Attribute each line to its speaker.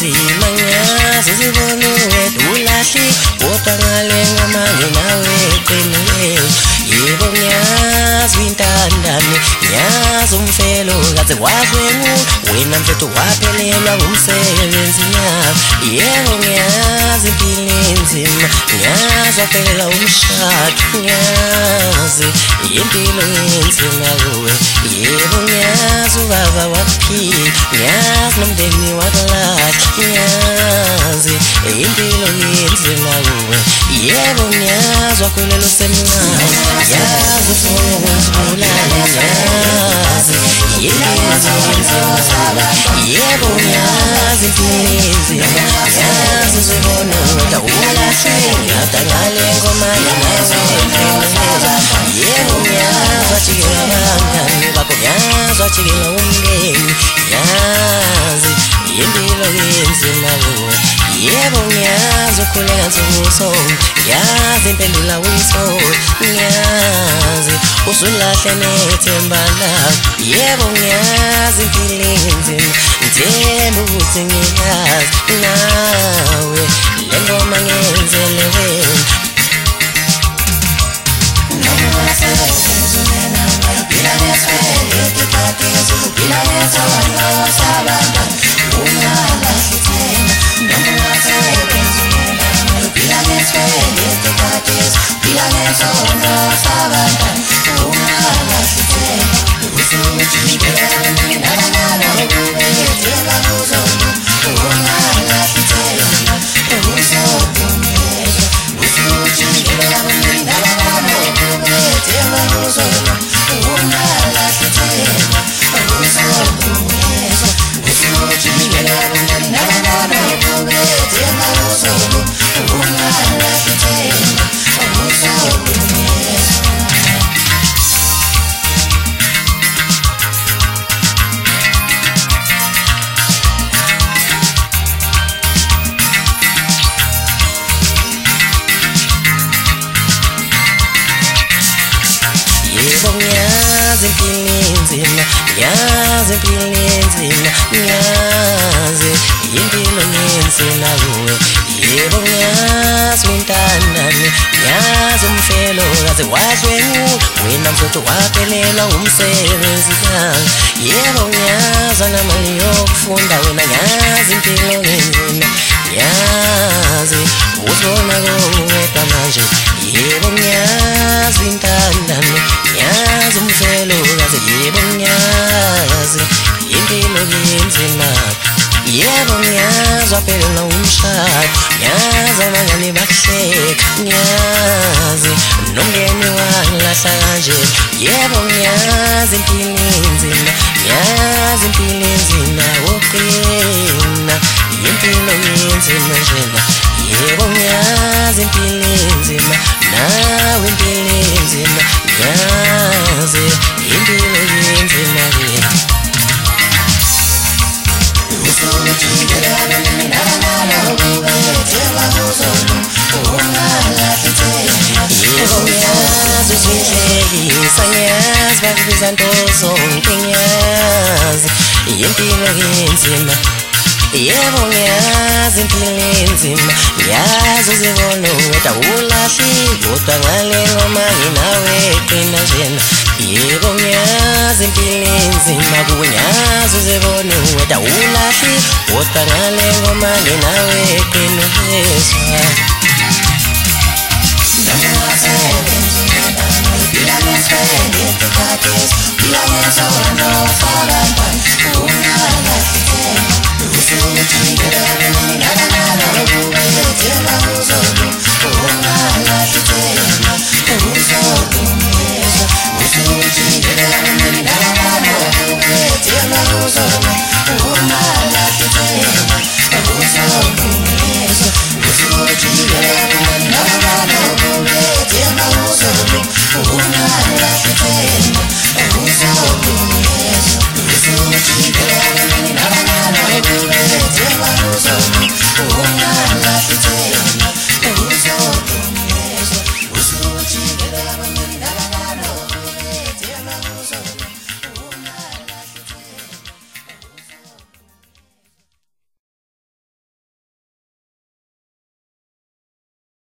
Speaker 1: ngiyazi impilo inzima ngiyazi uzibona uwedwa ulahli kodwa ngale ngoma nginawe eqinile yebo ngiyazi intandane ngiyazi umfelo kaze wakwenu wena mfethu waphelelwa ngumsebenzi nyawo yebo ngiyazi impilo inzima ngiyazi waphelelwa umshado ngiyazi impilo inzima kuwe. Yebo ngiyazi ubaba wakuphila ngiyazi nomndeni wakulahla. Ngiyazi impilo inzima kuwe. Yebo ngiyazi wakhulelwa usemncane. Ngiyazi ufuna ukuzibulala ngiyazi impilo inzima yebo ngiyazi impilo inzima ngiyazi uzibona weda ulahleka ngale ngoma yinawe yebo abangani bakho ngiyazi wajikela umndeni ngiyazi impilo inzima kuwe yebo ngiyazi ukhuleka nsuku sonke ngiyazi impendula uyithole ngiyazi usulahle nethemba lakho yebo ngiyazi impilo inzima ngithemba ukuthi ngiyazi nawe le ngoma ngenzele wena corazón no estaba yebo ngiyazi impilo inzima ngiyazi impilo inzima ngiyazi impilo ngenzela kuwe yebo ngiyazi wentandane ngiyazi umfelo kaze wazwenu wena mfuthu waphelelwa ngumsebenzi kanga yebo ngiyazi anamali yokufunda wena ngiyazi impilo ngenzima ngiyazi uzibona kowedwa manje. Yebo ngiyazi intandane yebo ngiyazi waphelelwa umshado ngiyazi abangani bakuhleka ngiyazi nomngeni walahla kanje yebo ngiyazi impilo inzima ngiyazi impilo inzima woqina impilo yenzima njena yebo ngiyazi impilo inzima nawe impilo inzima ngiyazi impilo yenzima yena yebo ngiyazi uzihlekisa ngiyazi bakubiza nto zonke ngiyazi impilo yenzima yebo ngiyazi impilo enzima ngiyazi uzibona weda ulahli kodwa ngale ngoma nginawe qina njena enzima kuwe ngiyazi uzibona weda ulahli kodwa ngale ngoma nginawe qina yezwa